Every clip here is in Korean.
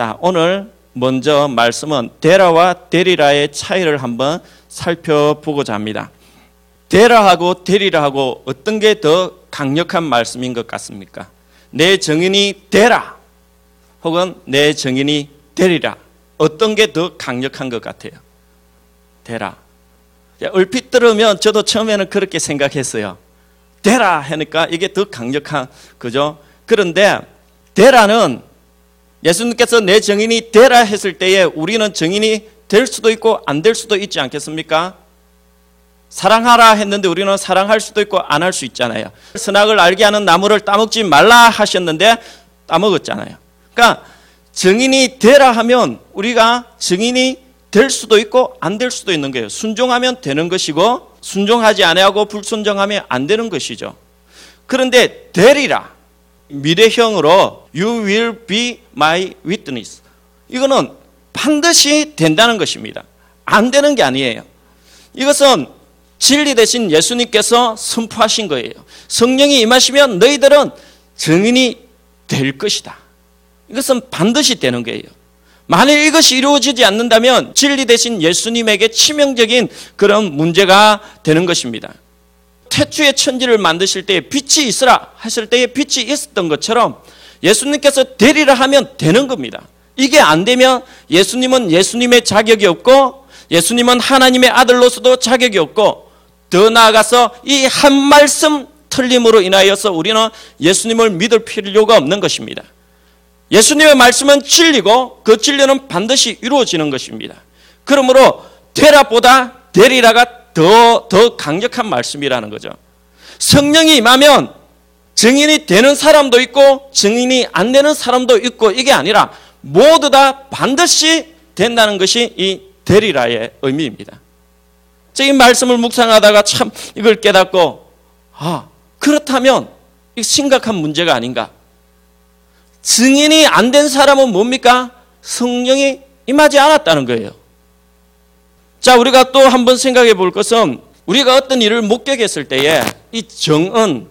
자, 오늘 먼저 말씀은 데라와 데리라의 차이를 한번 살펴보고자 합니다. 데라하고 데리라하고 어떤 게 더 강력한 말씀인 것 같습니까? 내 정인이 데라 혹은 내 정인이 데리라 어떤 게 더 강력한 것 같아요? 데라. 얼핏 들으면 저도 처음에는 그렇게 생각했어요. 데라 하니까 이게 더 강력한 그죠? 그런데 데라는 예수님께서 내 정인이 되라 했을 때에 우리는 정인이 될 수도 있고 안 될 수도 있지 않겠습니까? 사랑하라 했는데 우리는 사랑할 수도 있고 안 할 수 있잖아요. 선악을 알게 하는 나무를 따먹지 말라 하셨는데 따먹었잖아요. 그러니까 정인이 되라 하면 우리가 정인이 될 수도 있고 안 될 수도 있는 거예요. 순종하면 되는 것이고 순종하지 아니하고 불순종하면 안 되는 것이죠. 그런데 되리라 미래형으로 you will be my witness. 이거는 반드시 된다는 것입니다. 안 되는 게 아니에요. 이것은 진리 대신 예수님께서 선포하신 거예요. 성령이 임하시면 너희들은 증인이 될 것이다. 이것은 반드시 되는 거예요. 만일 이것이 이루어지지 않는다면 진리 대신 예수님에게 치명적인 그런 문제가 되는 것입니다. 태초의 천지를 만드실 때에 빛이 있으라 하실 때에 빛이 있었던 것처럼 예수님께서 되리라 하면 되는 겁니다. 이게 안 되면 예수님은 예수님의 자격이 없고 예수님은 하나님의 아들로서도 자격이 없고 더 나아가서 이 한 말씀 틀림으로 인하여서 우리는 예수님을 믿을 필요가 없는 것입니다. 예수님의 말씀은 진리고 그 진리는 반드시 이루어지는 것입니다. 그러므로 되라보다 되리라가 더, 더 강력한 말씀이라는 거죠. 성령이 임하면 증인이 되는 사람도 있고 증인이 안 되는 사람도 있고 이게 아니라 모두 다 반드시 된다는 것이 이 되리라의 의미입니다. 이 말씀을 묵상하다가 참 이걸 깨닫고 아 그렇다면 이 심각한 문제가 아닌가. 증인이 안 된 사람은 뭡니까? 성령이 임하지 않았다는 거예요. 자, 우리가 또 한번 생각해 볼 것은 우리가 어떤 일을 목격했을 때에 이 정은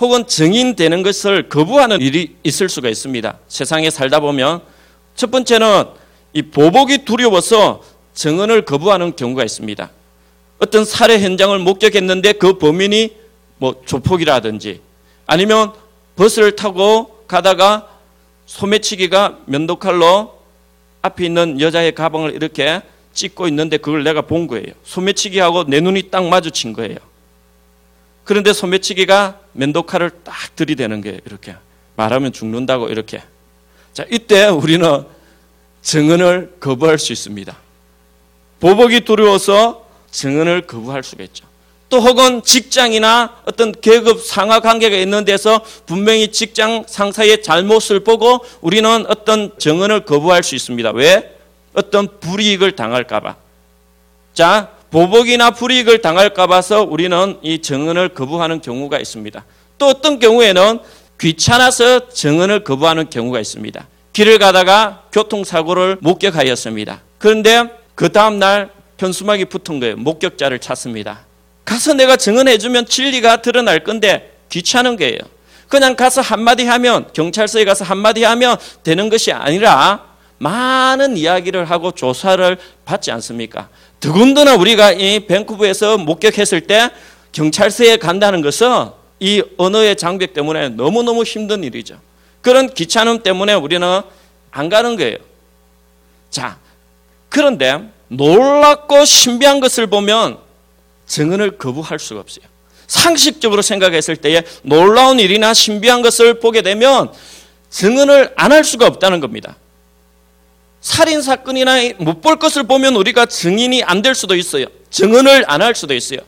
혹은 증인되는 것을 거부하는 일이 있을 수가 있습니다. 세상에 살다 보면 첫 번째는 이 보복이 두려워서 증언을 거부하는 경우가 있습니다. 어떤 살해 현장을 목격했는데 그 범인이 뭐 조폭이라든지 아니면 버스를 타고 가다가 소매치기가 면도칼로 앞에 있는 여자의 가방을 이렇게 찍고 있는데 그걸 내가 본 거예요. 소매치기하고 내 눈이 딱 마주친 거예요. 그런데 소매치기가 면도칼을 딱 들이대는 거예요. 이렇게. 말하면 죽는다고 이렇게. 자, 이때 우리는 증언을 거부할 수 있습니다. 보복이 두려워서 증언을 거부할 수가 있죠. 또 혹은 직장이나 어떤 계급 상하 관계가 있는 데서 분명히 직장 상사의 잘못을 보고 우리는 어떤 증언을 거부할 수 있습니다. 왜? 어떤 불이익을 당할까봐. 자, 보복이나 불이익을 당할까봐서 우리는 이 정언을 거부하는 경우가 있습니다. 또 어떤 경우에는 귀찮아서 정언을 거부하는 경우가 있습니다. 길을 가다가 교통사고를 목격하였습니다. 그런데 그 다음날 현수막이 붙은 거예요. 목격자를 찾습니다. 가서 내가 증언해주면 진리가 드러날 건데 귀찮은 거예요. 그냥 가서 한마디 하면, 경찰서에 가서 한마디 하면 되는 것이 아니라 많은 이야기를 하고 조사를 받지 않습니까? 더군다나 우리가 이 밴쿠버에서 목격했을 때 경찰서에 간다는 것은 이 언어의 장벽 때문에 너무너무 힘든 일이죠. 그런 귀찮음 때문에 우리는 안 가는 거예요. 자, 그런데 놀랍고 신비한 것을 보면 증언을 거부할 수가 없어요. 상식적으로 생각했을 때에 놀라운 일이나 신비한 것을 보게 되면 증언을 안 할 수가 없다는 겁니다. 살인 사건이나 못 볼 것을 보면 우리가 증인이 안 될 수도 있어요. 증언을 안 할 수도 있어요.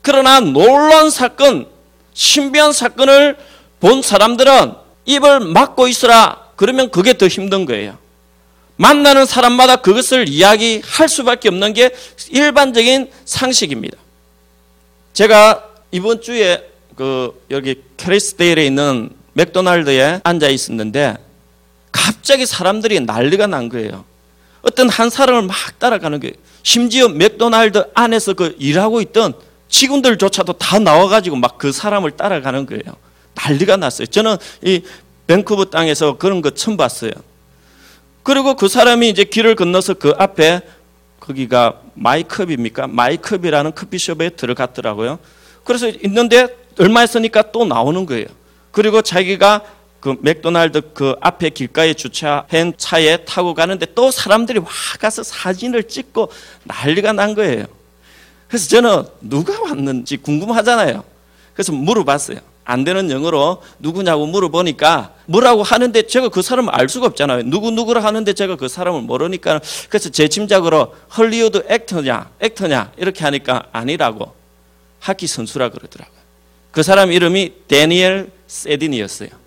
그러나 놀라운 사건, 신비한 사건을 본 사람들은 입을 막고 있으라 그러면 그게 더 힘든 거예요. 만나는 사람마다 그것을 이야기할 수밖에 없는 게 일반적인 상식입니다. 제가 이번 주에 그 여기 캐리스데일에 있는 맥도날드에 앉아 있었는데 갑자기 사람들이 난리가 난 거예요. 어떤 한 사람을 막 따라가는 거예요. 심지어 맥도날드 안에서 그 일하고 있던 직원들조차도 다 나와가지고 막 그 사람을 따라가는 거예요. 난리가 났어요. 저는 이 밴쿠버 땅에서 그런 거 처음 봤어요. 그리고 그 사람이 이제 길을 건너서 그 앞에 거기가 마이컵입니까? 마이컵이라는 커피숍에 들어갔더라고요. 그래서 있는데 얼마 있으니까 또 나오는 거예요. 그리고 자기가 그 맥도날드 그 앞에 길가에 주차한 차에 타고 가는데 또 사람들이 와 가서 사진을 찍고 난리가 난 거예요. 그래서 저는 누가 왔는지 궁금하잖아요. 그래서 물어봤어요. 안 되는 영어로 누구냐고 물어보니까 뭐라고 하는데 제가 그 사람을 알 수가 없잖아요. 누구 누구라 하는데 제가 그 사람을 모르니까 그래서 제 짐작으로 헐리우드 액터냐 액터냐 이렇게 하니까 아니라고 하키 선수라 그러더라고요. 그 사람 이름이 데니엘 세딘이었어요.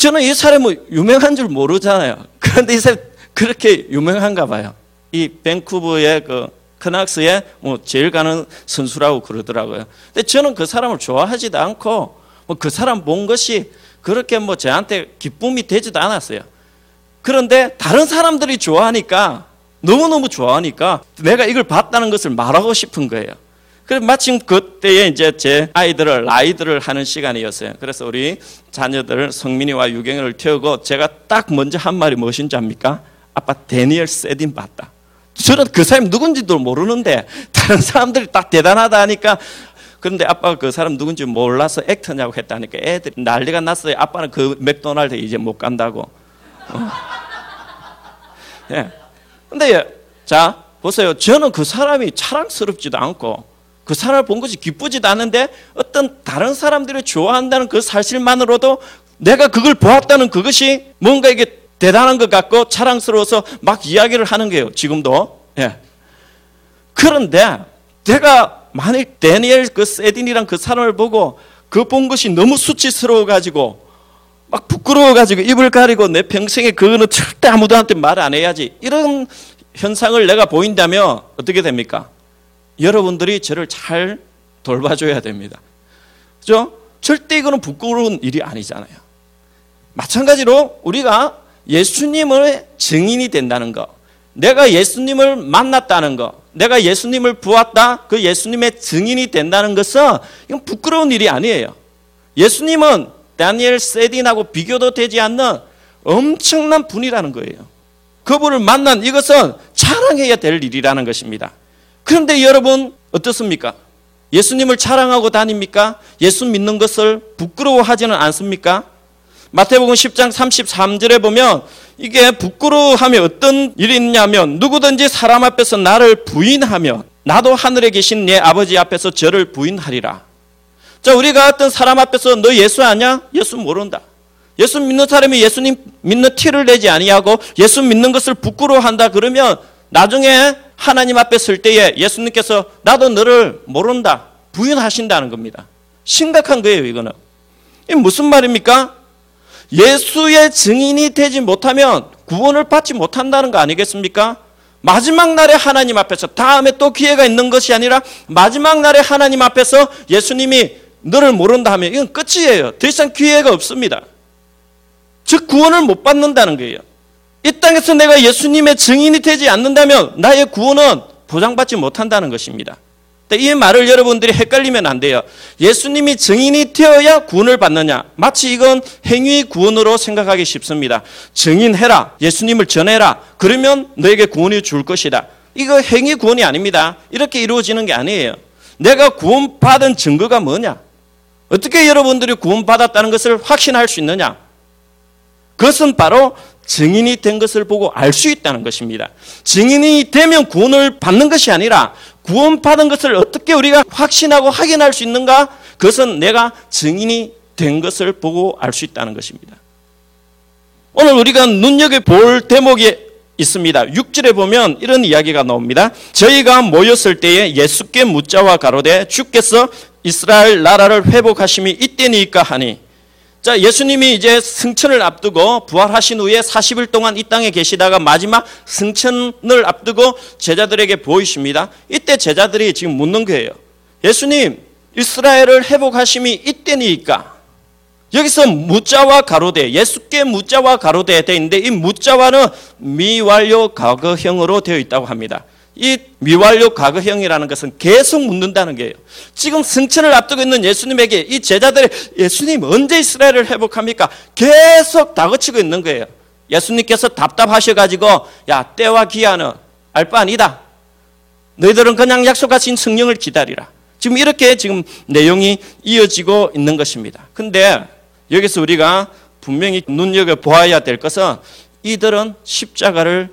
저는 이 사람은 유명한 줄 모르잖아요. 그런데 이 사람 그렇게 유명한가 봐요. 이 밴쿠버의 그 크낙스에 뭐 제일 가는 선수라고 그러더라고요. 근데 저는 그 사람을 좋아하지도 않고 뭐 그 사람 본 것이 그렇게 뭐 저한테 기쁨이 되지도 않았어요. 그런데 다른 사람들이 좋아하니까 너무너무 좋아하니까 내가 이걸 봤다는 것을 말하고 싶은 거예요. 그래서 마침 그때에 이제 제 아이들을 라이드를 하는 시간이었어요. 그래서 우리 자녀들 성민이와 유경을 태우고 제가 딱 먼저 한 말이 무엇인지 압니까? 아빠 데니엘 세딘 봤다. 저는 그 사람이 누군지도 모르는데 다른 사람들이 딱 대단하다 하니까 그런데 아빠가 그 사람 누군지 몰라서 액터냐고 했다니까 애들이 난리가 났어요. 아빠는 그 맥도날드 이제 못 간다고. 어. 예. 근데 자 보세요. 저는 그 사람이 자랑스럽지도 않고 그 사람을 본 것이 기쁘지도 않은데 어떤 다른 사람들이 좋아한다는 그 사실만으로도 내가 그걸 보았다는 그것이 뭔가 이게 대단한 것 같고 자랑스러워서 막 이야기를 하는 거예요. 지금도. 예. 그런데 내가 만일 데니엘 그 세딘이란 그 사람을 보고 그 본 것이 너무 수치스러워 가지고 막 부끄러워 가지고 입을 가리고 내 평생에 그거는 절대 아무도한테 말 안 해야지 이런 현상을 내가 보인다면 어떻게 됩니까? 여러분들이 저를 잘 돌봐줘야 됩니다. 그죠? 절대 이거는 부끄러운 일이 아니잖아요. 마찬가지로 우리가 예수님의 증인이 된다는 것, 내가 예수님을 만났다는 것, 내가 예수님을 보았다, 그 예수님의 증인이 된다는 것은 이건 부끄러운 일이 아니에요. 예수님은 다니엘 세딘하고 비교도 되지 않는 엄청난 분이라는 거예요. 그분을 만난 이것은 자랑해야 될 일이라는 것입니다. 그런데 여러분 어떻습니까? 예수님을 자랑하고 다닙니까? 예수 믿는 것을 부끄러워하지는 않습니까? 마태복음 10장 33절에 보면 이게 부끄러워하면 어떤 일이 있냐면 누구든지 사람 앞에서 나를 부인하면 나도 하늘에 계신 내 아버지 앞에서 저를 부인하리라. 자, 우리가 어떤 사람 앞에서 너 예수 아냐? 예수 모른다. 예수 믿는 사람이 예수님 믿는 티를 내지 아니하고 예수 믿는 것을 부끄러워한다 그러면 나중에 하나님 앞에 설 때에 예수님께서 나도 너를 모른다. 부인하신다는 겁니다. 심각한 거예요, 이거는. 이 무슨 말입니까? 예수의 증인이 되지 못하면 구원을 받지 못한다는 거 아니겠습니까? 마지막 날에 하나님 앞에서 다음에 또 기회가 있는 것이 아니라 마지막 날에 하나님 앞에서 예수님이 너를 모른다 하면 이건 끝이에요. 더 이상 기회가 없습니다. 즉 구원을 못 받는다는 거예요. 이 땅에서 내가 예수님의 증인이 되지 않는다면 나의 구원은 보장받지 못한다는 것입니다. 이 말을 여러분들이 헷갈리면 안 돼요. 예수님이 증인이 되어야 구원을 받느냐? 마치 이건 행위 구원으로 생각하기 쉽습니다. 증인해라. 예수님을 전해라. 그러면 너에게 구원이 줄 것이다. 이거 행위 구원이 아닙니다. 이렇게 이루어지는 게 아니에요. 내가 구원받은 증거가 뭐냐? 어떻게 여러분들이 구원받았다는 것을 확신할 수 있느냐? 그것은 바로 증인이 된 것을 보고 알 수 있다는 것입니다. 증인이 되면 구원을 받는 것이 아니라 구원받은 것을 어떻게 우리가 확신하고 확인할 수 있는가? 그것은 내가 증인이 된 것을 보고 알 수 있다는 것입니다. 오늘 우리가 눈여겨볼 대목이 있습니다. 6절에 보면 이런 이야기가 나옵니다. 저희가 모였을 때에 예수께 묻자와 가로되 주께서 이스라엘 나라를 회복하심이 이때니까 하니 자, 예수님이 이제 승천을 앞두고 부활하신 후에 40일 동안 이 땅에 계시다가 마지막 승천을 앞두고 제자들에게 보이십니다. 이때 제자들이 지금 묻는 거예요. 예수님, 이스라엘을 회복하심이 이때니까. 여기서 무자와 가로대, 예수께 무자와 가로대 되어 있는데 이 무자와는 미완료 과거형으로 되어 있다고 합니다. 이 미완료 과거형이라는 것은 계속 묻는다는 거예요. 지금 승천을 앞두고 있는 예수님에게 이 제자들이 예수님 언제 이스라엘을 회복합니까? 계속 다그치고 있는 거예요. 예수님께서 답답하셔가지고 야 때와 기한은 알 바 아니다. 너희들은 그냥 약속하신 성령을 기다리라. 지금 이렇게 지금 내용이 이어지고 있는 것입니다. 근데 여기서 우리가 분명히 눈여겨 보아야 될 것은 이들은 십자가를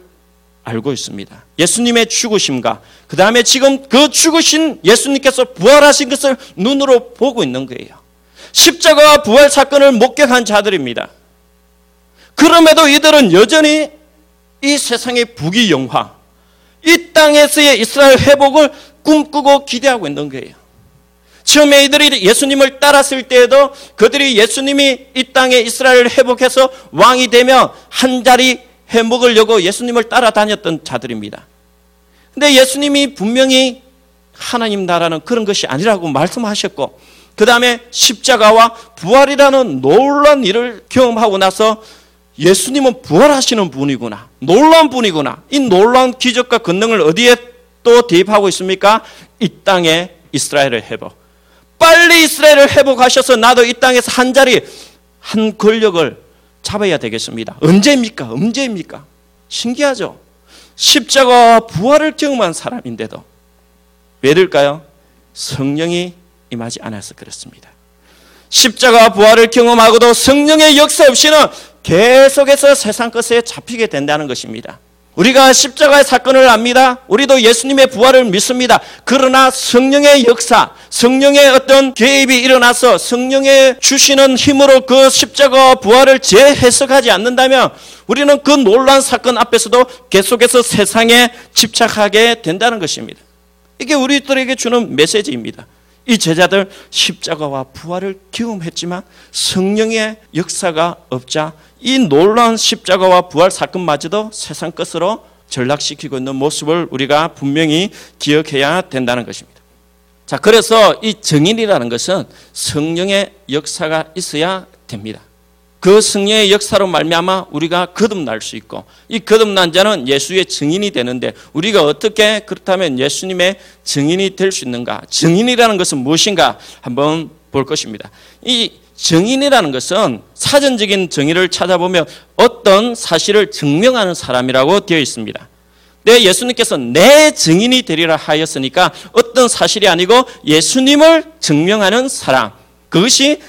알고 있습니다. 예수님의 죽으심과 그 다음에 지금 그 죽으신 예수님께서 부활하신 것을 눈으로 보고 있는 거예요. 십자가와 부활 사건을 목격한 자들입니다. 그럼에도 이들은 여전히 이 세상의 부귀영화, 이 땅에서의 이스라엘 회복을 꿈꾸고 기대하고 있는 거예요. 처음에 이들이 예수님을 따랐을 때에도 그들이 예수님이 이 땅에 이스라엘을 회복해서 왕이 되며 한 자리 해 먹으려고 예수님을 따라다녔던 자들입니다. 근데 예수님이 분명히 하나님 나라는 그런 것이 아니라고 말씀하셨고, 그 다음에 십자가와 부활이라는 놀란 일을 경험하고 나서 예수님은 부활하시는 분이구나. 놀라운 분이구나. 이 놀라운 기적과 권능을 어디에 또 대입하고 있습니까? 이 땅에 이스라엘을 회복. 빨리 이스라엘을 회복하셔서 나도 이 땅에서 한 자리, 한 권력을 잡아야 되겠습니다. 언제입니까? 언제입니까? 신기하죠? 십자가와 부활을 경험한 사람인데도 왜 될까요? 성령이 임하지 않아서 그렇습니다. 십자가와 부활을 경험하고도 성령의 역사 없이는 계속해서 세상 것에 잡히게 된다는 것입니다. 우리가 십자가의 사건을 압니다. 우리도 예수님의 부활을 믿습니다. 그러나 성령의 역사, 성령의 어떤 개입이 일어나서 성령의 주시는 힘으로 그 십자가와 부활을 재해석하지 않는다면 우리는 그 놀란 사건 앞에서도 계속해서 세상에 집착하게 된다는 것입니다. 이게 우리들에게 주는 메시지입니다. 이 제자들 십자가와 부활을 경험했지만 성령의 역사가 없자 이 놀라운 십자가와 부활 사건마저도 세상 것으로 전락시키고 있는 모습을 우리가 분명히 기억해야 된다는 것입니다. 자, 그래서 이 정인이라는 것은 성령의 역사가 있어야 됩니다. 그 성령의 역사로 말미암아 우리가 거듭날 수 있고 이 거듭난 자는 예수의 증인이 되는데 우리가 어떻게 그렇다면 예수님의 증인이 될 수 있는가? 증인이라는 것은 무엇인가? 한번 볼 것입니다. 이 정인이라는 것은 사전적인 정의를 찾아보면 어떤 사실을 증명하는 사람이라고 되어 있습니다. 내 예수님께서 내 증인이 되리라 하였으니까 어떤 사실이 아니고 예수님을 증명하는 사람. 그것이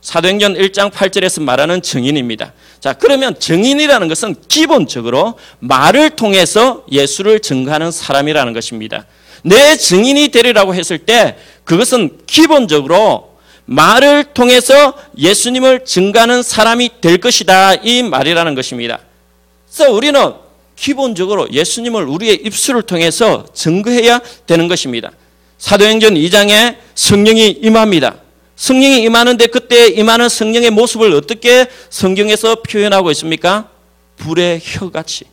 사도행전 1장 8절에서 말하는 증인입니다. 자, 그러면 증인이라는 것은 기본적으로 말을 통해서 예수를 증거하는 사람이라는 것입니다. 내 증인이 되리라고 했을 때 그것은 기본적으로 말을 통해서 예수님을 증가하는 사람이 될 것이다. 이 말이라는 것입니다. 그래서 우리는 기본적으로 예수님을 우리의 입술을 통해서 증거해야 되는 것입니다. 사도행전 2장에 성령이 임합니다. 성령이 임하는데 그때 임하는 성령의 모습을 어떻게 성경에서 표현하고 있습니까? 불의 혀같이.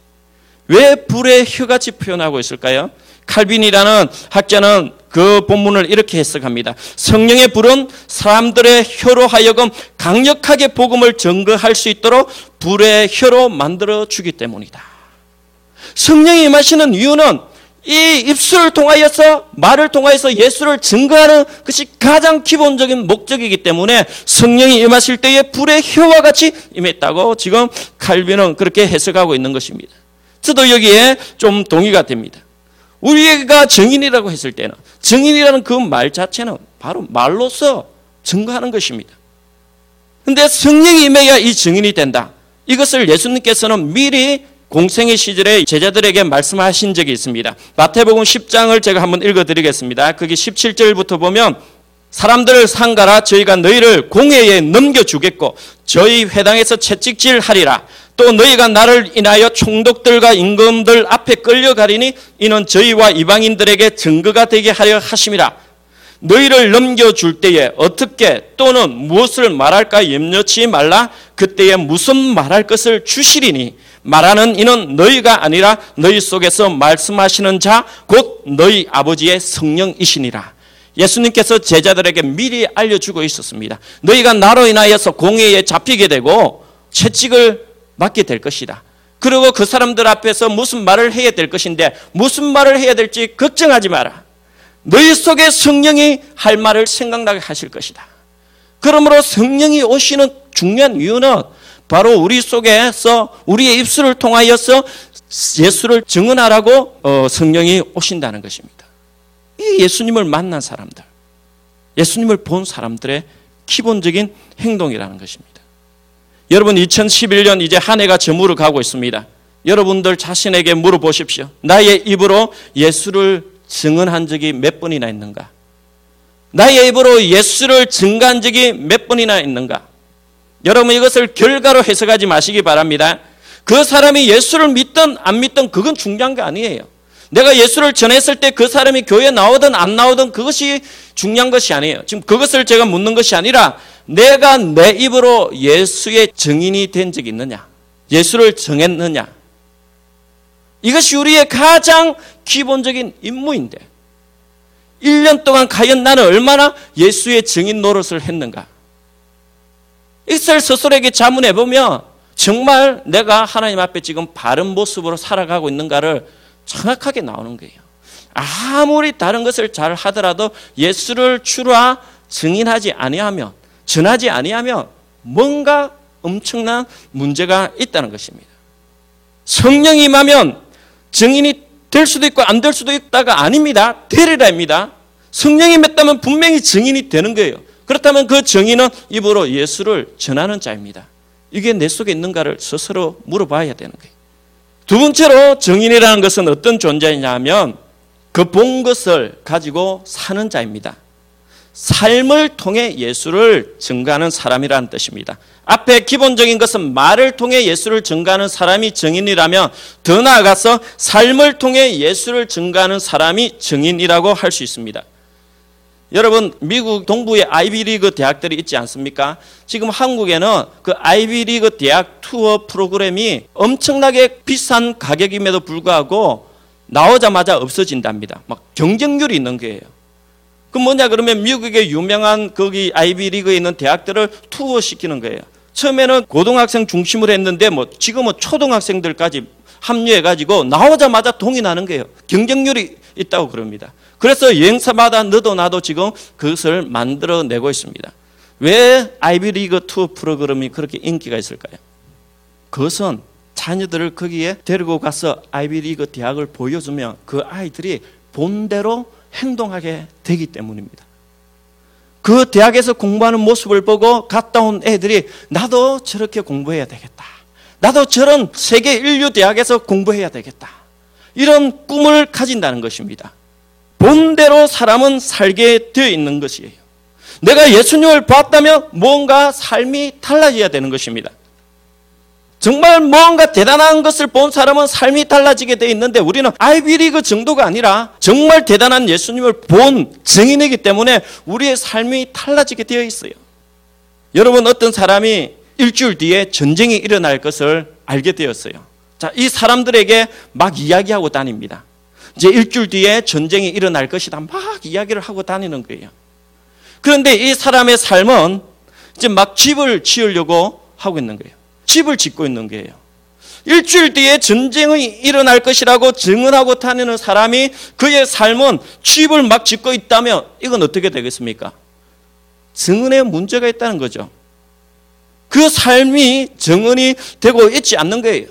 왜 불의 혀같이 표현하고 있을까요? 칼빈이라는 학자는 그 본문을 이렇게 해석합니다. 성령의 불은 사람들의 혀로 하여금 강력하게 복음을 증거할 수 있도록 불의 혀로 만들어 주기 때문이다. 성령이 임하시는 이유는 이 입술을 통하여서 말을 통하여서 예수를 증거하는 것이 가장 기본적인 목적이기 때문에 성령이 임하실 때에 불의 혀와 같이 임했다고 지금 칼빈은 그렇게 해석하고 있는 것입니다. 저도 여기에 좀 동의가 됩니다. 우리가 증인이라고 했을 때는 증인이라는 그 말 자체는 바로 말로서 증거하는 것입니다. 근데 성령이 임해야 이 증인이 된다. 이것을 예수님께서는 미리 공생의 시절에 제자들에게 말씀하신 적이 있습니다. 마태복음 10장을 제가 한번 읽어 드리겠습니다. 거기 17절부터 보면 사람들을 상가라 저희가 너희를 공회에 넘겨주겠고 저희 회당에서 채찍질 하리라 또 너희가 나를 인하여 총독들과 임금들 앞에 끌려가리니 이는 저희와 이방인들에게 증거가 되게 하려 하심이라. 너희를 넘겨줄 때에 어떻게 또는 무엇을 말할까 염려치 말라 그때에 무슨 말할 것을 주시리니 말하는 이는 너희가 아니라 너희 속에서 말씀하시는 자 곧 너희 아버지의 성령이시니라. 예수님께서 제자들에게 미리 알려주고 있었습니다. 너희가 나로 인하여서 공회에 잡히게 되고 채찍을 맞게 될 것이다. 그리고 그 사람들 앞에서 무슨 말을 해야 될 것인데 무슨 말을 해야 될지 걱정하지 마라. 너희 속에 성령이 할 말을 생각나게 하실 것이다. 그러므로 성령이 오시는 중요한 이유는 바로 우리 속에서 우리의 입술을 통하여서 예수를 증언하라고 어, 성령이 오신다는 것입니다. 이 예수님을 만난 사람들, 예수님을 본 사람들의 기본적인 행동이라는 것입니다. 여러분 2011년 이제 한 해가 저물어 가고 있습니다. 여러분들 자신에게 물어보십시오. 나의 입으로 예수를 증언한 적이 몇 번이나 있는가? 나의 입으로 예수를 증가한 적이 몇 번이나 있는가? 여러분 이것을 결과로 해석하지 마시기 바랍니다. 그 사람이 예수를 믿든 안 믿든 그건 중요한 게 아니에요. 내가 예수를 전했을 때 그 사람이 교회 나오든 안 나오든 그것이 중요한 것이 아니에요. 지금 그것을 제가 묻는 것이 아니라 내가 내 입으로 예수의 증인이 된 적이 있느냐? 예수를 정했느냐? 이것이 우리의 가장 기본적인 임무인데 1년 동안 과연 나는 얼마나 예수의 증인 노릇을 했는가? 이것을 스스로에게 자문해 보면 정말 내가 하나님 앞에 지금 바른 모습으로 살아가고 있는가를 정확하게 나오는 거예요. 아무리 다른 것을 잘 하더라도 예수를 주라 증인하지 아니하면 전하지 아니하면 뭔가 엄청난 문제가 있다는 것입니다. 성령이 임하면 증인이 될 수도 있고 안 될 수도 있다가 아닙니다. 되리라입니다. 성령이 맺다면 분명히 증인이 되는 거예요. 그렇다면 그 증인은 입으로 예수를 전하는 자입니다. 이게 내 속에 있는가를 스스로 물어봐야 되는 거예요. 두 번째로 증인이라는 것은 어떤 존재이냐면 그 본 것을 가지고 사는 자입니다. 삶을 통해 예수를 증가하는 사람이라는 뜻입니다. 앞에 기본적인 것은 말을 통해 예수를 증가하는 사람이 증인이라면 더 나아가서 삶을 통해 예수를 증가하는 사람이 증인이라고 할 수 있습니다. 여러분 미국 동부에 아이비리그 대학들이 있지 않습니까? 지금 한국에는 그 아이비리그 대학 투어 프로그램이 엄청나게 비싼 가격임에도 불구하고 나오자마자 없어진답니다. 막 경쟁률이 있는 거예요. 그 뭐냐 그러면 미국의 유명한 거기 아이비리그에 있는 대학들을 투어 시키는 거예요. 처음에는 고등학생 중심으로 했는데 뭐 지금은 초등학생들까지 합류해 가지고 나오자마자 동이 나는 거예요. 경쟁률이 있다고 그럽니다. 그래서 여행사마다 너도 나도 지금 그것을 만들어내고 있습니다. 왜 아이비리그 투어 프로그램이 그렇게 인기가 있을까요? 그것은 자녀들을 거기에 데리고 가서 아이비리그 대학을 보여주면 그 아이들이 본대로 행동하게 되기 때문입니다. 그 대학에서 공부하는 모습을 보고 갔다 온 애들이 나도 저렇게 공부해야 되겠다. 나도 저런 세계 인류 대학에서 공부해야 되겠다. 이런 꿈을 가진다는 것입니다. 본대로 사람은 살게 되어 있는 것이에요. 내가 예수님을 봤다면 뭔가 삶이 달라져야 되는 것입니다. 정말 뭔가 대단한 것을 본 사람은 삶이 달라지게 되어 있는데 우리는 아이비리그 정도가 아니라 정말 대단한 예수님을 본 증인이기 때문에 우리의 삶이 달라지게 되어 있어요. 여러분 어떤 사람이 일주일 뒤에 전쟁이 일어날 것을 알게 되었어요. 자, 이 사람들에게 막 이야기하고 다닙니다. 이제 일주일 뒤에 전쟁이 일어날 것이다. 막 이야기를 하고 다니는 거예요. 그런데 이 사람의 삶은 이제 막 집을 지으려고 하고 있는 거예요. 집을 짓고 있는 거예요. 일주일 뒤에 전쟁이 일어날 것이라고 증언하고 다니는 사람이 그의 삶은 집을 막 짓고 있다면 이건 어떻게 되겠습니까? 증언에 문제가 있다는 거죠. 그 삶이 증언이 되고 있지 않는 거예요.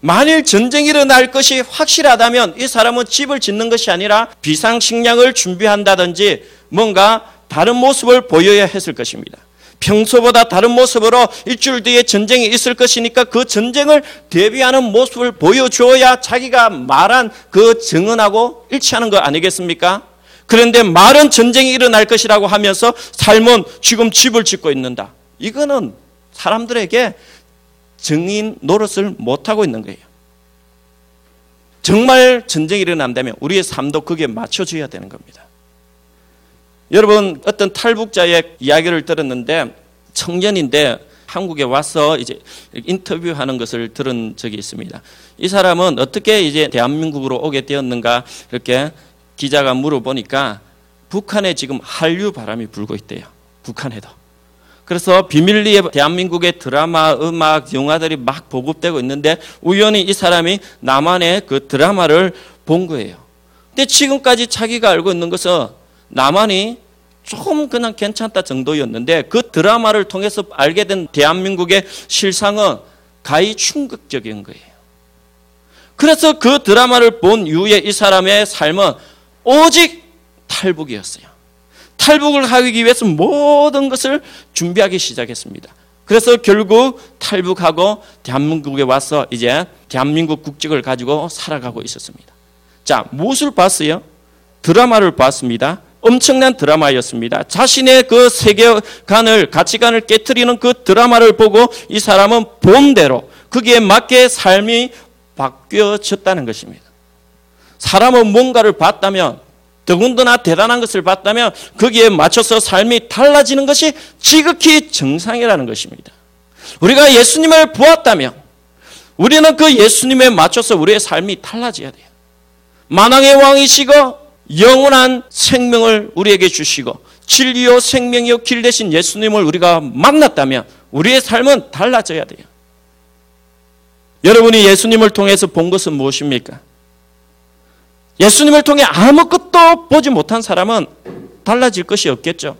만일 전쟁이 일어날 것이 확실하다면 이 사람은 집을 짓는 것이 아니라 비상식량을 준비한다든지 뭔가 다른 모습을 보여야 했을 것입니다. 평소보다 다른 모습으로 일주일 뒤에 전쟁이 있을 것이니까 그 전쟁을 대비하는 모습을 보여줘야 자기가 말한 그 증언하고 일치하는 거 아니겠습니까? 그런데 말은 전쟁이 일어날 것이라고 하면서 삶은 지금 집을 짓고 있는다. 이거는 사람들에게 증인 노릇을 못하고 있는 거예요. 정말 전쟁이 일어난다면 우리의 삶도 거기에 맞춰줘야 되는 겁니다. 여러분 어떤 탈북자의 이야기를 들었는데 청년인데 한국에 와서 이제 인터뷰하는 것을 들은 적이 있습니다. 이 사람은 어떻게 이제 대한민국으로 오게 되었는가 이렇게 기자가 물어보니까 북한에 지금 한류 바람이 불고 있대요. 북한에도. 그래서 비밀리에 대한민국의 드라마, 음악, 영화들이 막 보급되고 있는데 우연히 이 사람이 남한의 그 드라마를 본 거예요. 근데 지금까지 자기가 알고 있는 것은 남한이 조금 그냥 괜찮다 정도였는데 그 드라마를 통해서 알게 된 대한민국의 실상은 가히 충격적인 거예요. 그래서 그 드라마를 본 이후에 이 사람의 삶은 오직 탈북이었어요. 탈북을 하기 위해서 모든 것을 준비하기 시작했습니다. 그래서 결국 탈북하고 대한민국에 와서 이제 대한민국 국적을 가지고 살아가고 있었습니다. 자, 무엇을 봤어요? 드라마를 봤습니다. 엄청난 드라마였습니다. 자신의 그 세계관을, 가치관을 깨뜨리는 그 드라마를 보고 이 사람은 본대로 거기에 맞게 삶이 바뀌어졌다는 것입니다. 사람은 뭔가를 봤다면 더군다나 대단한 것을 봤다면 거기에 맞춰서 삶이 달라지는 것이 지극히 정상이라는 것입니다. 우리가 예수님을 보았다면 우리는 그 예수님에 맞춰서 우리의 삶이 달라져야 돼요. 만왕의 왕이시고 영원한 생명을 우리에게 주시고 진리요 생명이요 길 대신 예수님을 우리가 만났다면 우리의 삶은 달라져야 돼요. 여러분이 예수님을 통해서 본 것은 무엇입니까? 예수님을 통해 아무것도 보지 못한 사람은 달라질 것이 없겠죠.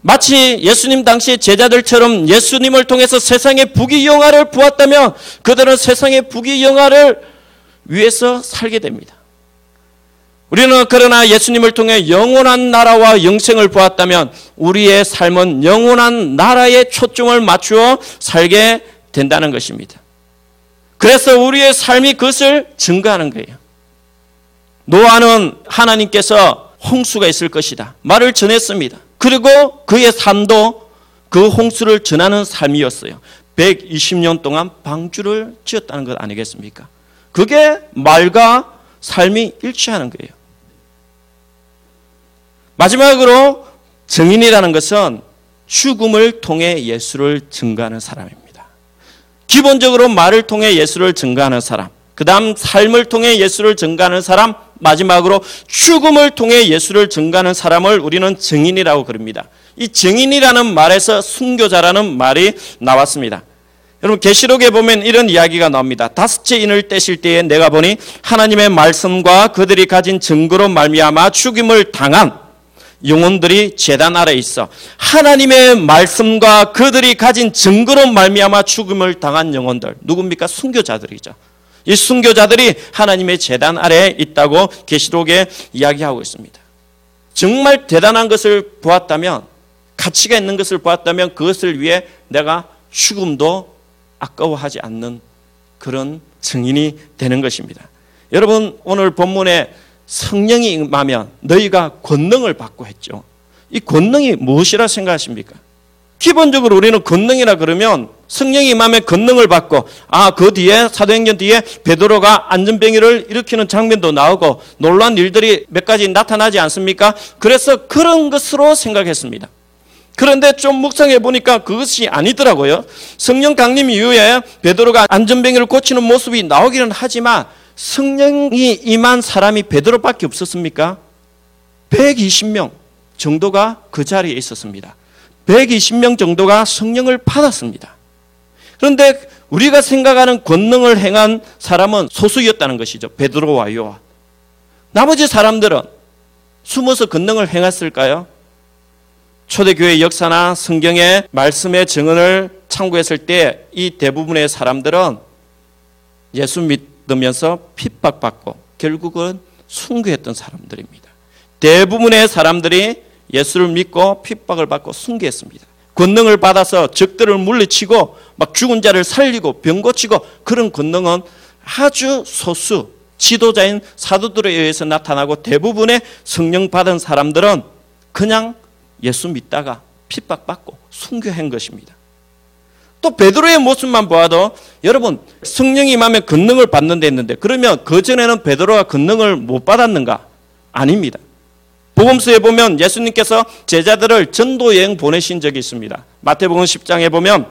마치 예수님 당시 제자들처럼 예수님을 통해서 세상의 부귀영화를 보았다면 그들은 세상의 부귀영화를 위해서 살게 됩니다. 우리는 그러나 예수님을 통해 영원한 나라와 영생을 보았다면 우리의 삶은 영원한 나라에 초점을 맞추어 살게 된다는 것입니다. 그래서 우리의 삶이 그것을 증거하는 거예요. 노아는 하나님께서 홍수가 있을 것이다. 말을 전했습니다. 그리고 그의 삶도 그 홍수를 전하는 삶이었어요. 120년 동안 방주를 지었다는 것 아니겠습니까? 그게 말과 삶이 일치하는 거예요. 마지막으로 증인이라는 것은 죽음을 통해 예수를 증거하는 사람입니다. 기본적으로 말을 통해 예수를 증거하는 사람, 그 다음 삶을 통해 예수를 증거하는 사람, 마지막으로 죽음을 통해 예수를 증가하는 사람을 우리는 증인이라고 그럽니다. 이 증인이라는 말에서 순교자라는 말이 나왔습니다. 여러분 계시록에 보면 이런 이야기가 나옵니다. 다섯째 인을 떼실 때에 내가 보니 하나님의 말씀과 그들이 가진 증거로 말미암아 죽임을 당한 영혼들이 재단 아래 있어 하나님의 말씀과 그들이 가진 증거로 말미암아 죽음을 당한 영혼들 누굽니까? 순교자들이죠. 이 순교자들이 하나님의 재단 아래에 있다고 계시록에 이야기하고 있습니다. 정말 대단한 것을 보았다면 가치가 있는 것을 보았다면 그것을 위해 내가 죽음도 아까워하지 않는 그런 증인이 되는 것입니다. 여러분 오늘 본문에 성령이 임하면 너희가 권능을 받고 했죠. 이 권능이 무엇이라 생각하십니까? 기본적으로 우리는 권능이라 그러면 성령이 임하면 권능을 받고 아 그 뒤에 사도행전 뒤에 베드로가 안전병이를 일으키는 장면도 나오고 놀란 일들이 몇 가지 나타나지 않습니까? 그래서 그런 것으로 생각했습니다. 그런데 좀 묵상해 보니까 그것이 아니더라고요. 성령 강림 이후에 베드로가 안전병이를 고치는 모습이 나오기는 하지만 성령이 임한 사람이 베드로밖에 없었습니까? 120명 정도가 그 자리에 있었습니다. 120명 정도가 성령을 받았습니다. 그런데 우리가 생각하는 권능을 행한 사람은 소수였다는 것이죠. 베드로와 요한. 나머지 사람들은 숨어서 권능을 행했을까요? 초대교회 역사나 성경의 말씀의 증언을 참고했을 때 이 대부분의 사람들은 예수 믿으면서 핍박받고 결국은 순교했던 사람들입니다. 대부분의 사람들이 예수를 믿고 핍박을 받고 순교했습니다. 권능을 받아서 적들을 물리치고 막 죽은 자를 살리고 병 고치고 그런 권능은 아주 소수 지도자인 사도들에 의해서 나타나고 대부분의 성령 받은 사람들은 그냥 예수 믿다가 핍박받고 순교한 것입니다. 또 베드로의 모습만 보아도 여러분 성령이 임하면 권능을 받는 데 있는데 그러면 그전에는 베드로가 권능을 못 받았는가? 아닙니다. 복음서에 보면 예수님께서 제자들을 전도 여행 보내신 적이 있습니다. 마태복음 10장에 보면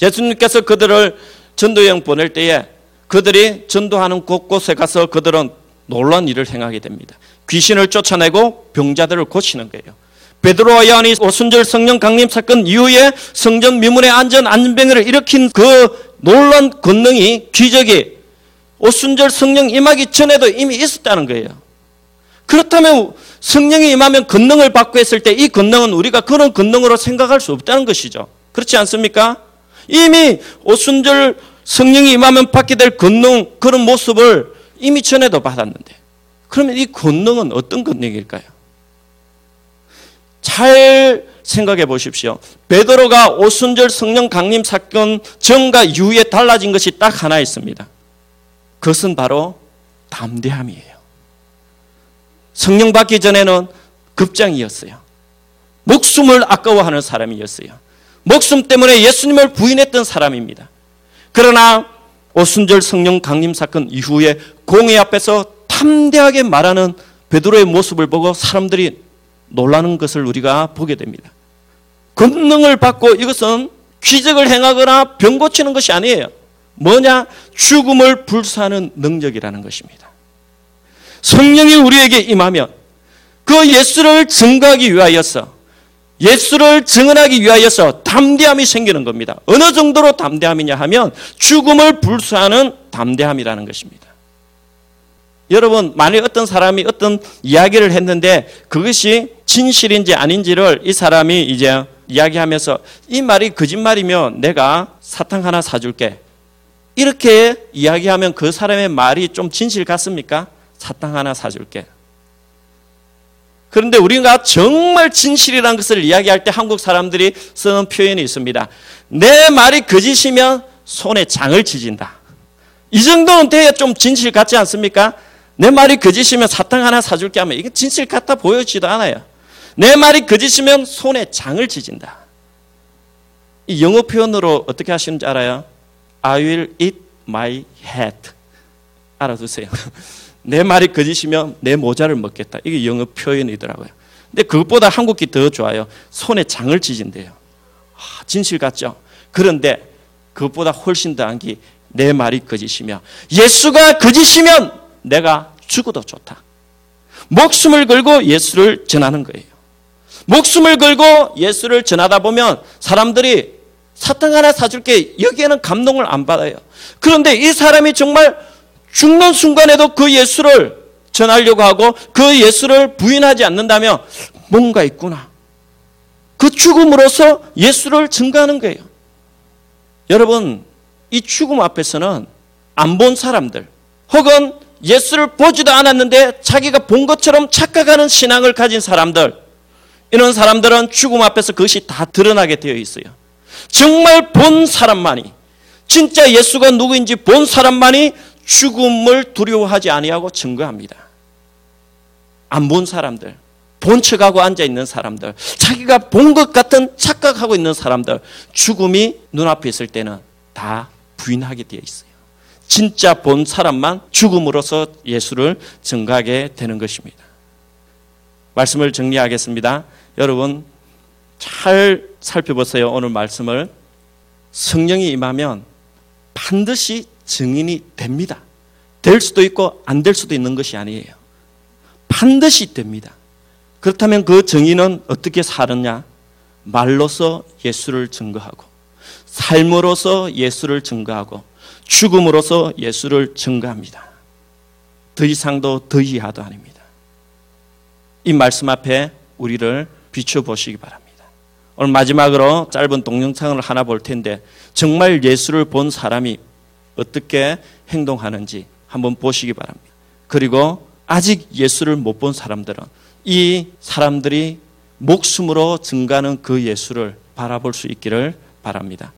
예수님께서 그들을 전도 여행 보낼 때에 그들이 전도하는 곳곳에 가서 그들은 놀란 일을 행하게 됩니다. 귀신을 쫓아내고 병자들을 고치는 거예요. 베드로와 요한이 오순절 성령 강림 사건 이후에 성전 미문의 안전 안전병을 일으킨 그 놀란 권능이 기적이 오순절 성령 임하기 전에도 이미 있었다는 거예요. 그렇다면 성령이 임하면 권능을 받고 했을 때 이 권능은 우리가 그런 권능으로 생각할 수 없다는 것이죠. 그렇지 않습니까? 이미 오순절 성령이 임하면 받게 될 권능 그런 모습을 이미 전에도 받았는데 그러면 이 권능은 어떤 권능일까요? 잘 생각해 보십시오. 베드로가 오순절 성령 강림 사건 전과 이후에 달라진 것이 딱 하나 있습니다. 그것은 바로 담대함이에요. 성령 받기 전에는 급장이었어요. 목숨을 아까워하는 사람이었어요. 목숨 때문에 예수님을 부인했던 사람입니다. 그러나 오순절 성령 강림 사건 이후에 공회 앞에서 탐대하게 말하는 베드로의 모습을 보고 사람들이 놀라는 것을 우리가 보게 됩니다. 권능을 받고 이것은 기적을 행하거나 병 고치는 것이 아니에요. 뭐냐? 죽음을 불사하는 능력이라는 것입니다. 성령이 우리에게 임하면 그 예수를 증거하기 위하여서 예수를 증언하기 위하여서 담대함이 생기는 겁니다. 어느 정도로 담대함이냐 하면 죽음을 불사하는 담대함이라는 것입니다. 여러분, 만약 어떤 사람이 어떤 이야기를 했는데 그것이 진실인지 아닌지를 이 사람이 이제 이야기하면서 이 말이 거짓말이면 내가 사탕 하나 사줄게. 이렇게 이야기하면 그 사람의 말이 좀 진실 같습니까? 사탕 하나 사줄게. 그런데 우리가 정말 진실이라는 것을 이야기할 때 한국 사람들이 쓰는 표현이 있습니다. 내 말이 거짓이면 손에 장을 치진다. 이 정도는 돼야 좀 진실 같지 않습니까? 내 말이 거짓이면 사탕 하나 사줄게 하면 이게 진실 같아 보여지도 않아요. 내 말이 거짓이면 손에 장을 치진다. 이 영어 표현으로 어떻게 하시는지 알아요? I will eat my hat. 알아두세요. 내 말이 거짓이면 내 모자를 먹겠다. 이게 영어 표현이더라고요. 근데 그것보다 한국이 더 좋아요. 손에 장을 찢은대요. 아, 진실 같죠? 그런데 그것보다 훨씬 더한 게 내 말이 거짓이며 예수가 거짓이면 내가 죽어도 좋다. 목숨을 걸고 예수를 전하는 거예요. 목숨을 걸고 예수를 전하다 보면 사람들이 사탕 하나 사줄게 여기에는 감동을 안 받아요. 그런데 이 사람이 정말 죽는 순간에도 그 예수를 전하려고 하고 그 예수를 부인하지 않는다면 뭔가 있구나. 그 죽음으로써 예수를 증거하는 거예요. 여러분, 이 죽음 앞에서는 안 본 사람들 혹은 예수를 보지도 않았는데 자기가 본 것처럼 착각하는 신앙을 가진 사람들 이런 사람들은 죽음 앞에서 그것이 다 드러나게 되어 있어요. 정말 본 사람만이 진짜 예수가 누구인지 본 사람만이 죽음을 두려워하지 아니하고 증거합니다. 안 본 사람들, 본 척하고 앉아 있는 사람들, 자기가 본 것 같은 착각하고 있는 사람들, 죽음이 눈앞에 있을 때는 다 부인하게 되어 있어요. 진짜 본 사람만 죽음으로써 예수를 증거하게 되는 것입니다. 말씀을 정리하겠습니다. 여러분 잘 살펴보세요. 오늘 말씀을 성령이 임하면 반드시 증인이 됩니다. 될 수도 있고 안 될 수도 있는 것이 아니에요. 반드시 됩니다. 그렇다면 그 증인은 어떻게 살았냐? 말로서 예수를 증거하고 삶으로서 예수를 증거하고 죽음으로서 예수를 증거합니다. 더 이상도 더 이하도 아닙니다. 이 말씀 앞에 우리를 비춰보시기 바랍니다. 오늘 마지막으로 짧은 동영상을 하나 볼 텐데 정말 예수를 본 사람이 어떻게 행동하는지 한번 보시기 바랍니다. 그리고 아직 예수를 못 본 사람들은 이 사람들이 목숨으로 증가하는 그 예수를 바라볼 수 있기를 바랍니다.